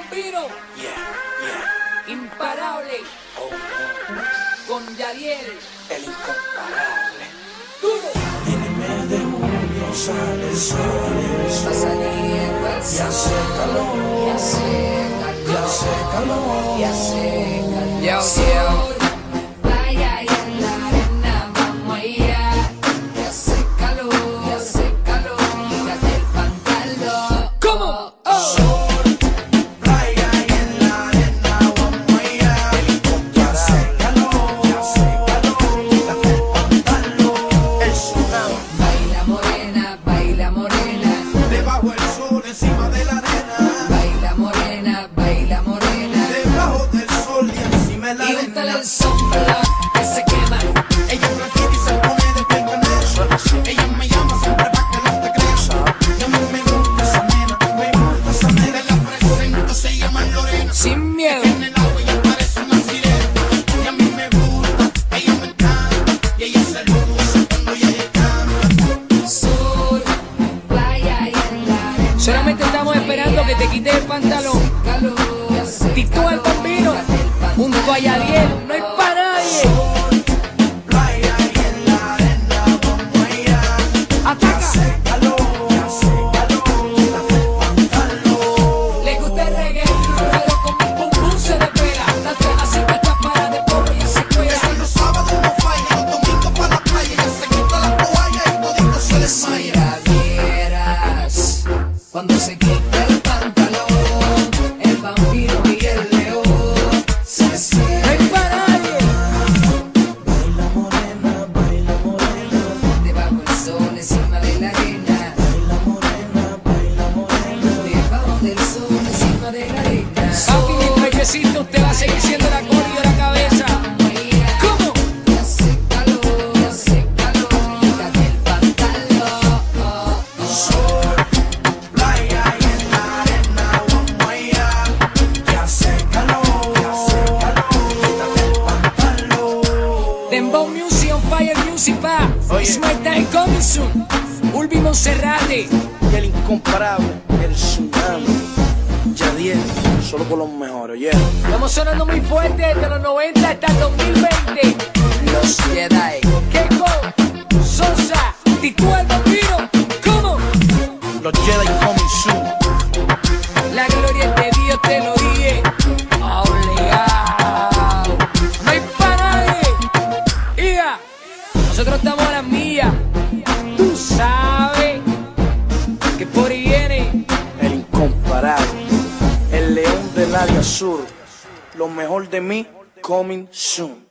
Yeah, yeah. Imparable. Oh. Con Yadiel. El incomparable. Duro. De junio sale el sol. Está saliendo el sol. Y hace calor. Y hace calor. Y hace calor. Y hace calor. Solamente estamos esperando que te quites el pantalón. Dembow Music on Fire Music va. It's my time coming soon. Ulvi Monserrate. Y el incomparable, el tsunami. Yadiel, solo con los mejores, yeah. Estamos sonando muy fuerte desde los 90 hasta el 2020. Los Jedi. Nosotros estamos a las mías. Tú sabes que por ahí viene el incomparable, el león del área sur. Lo mejor de mí, coming soon.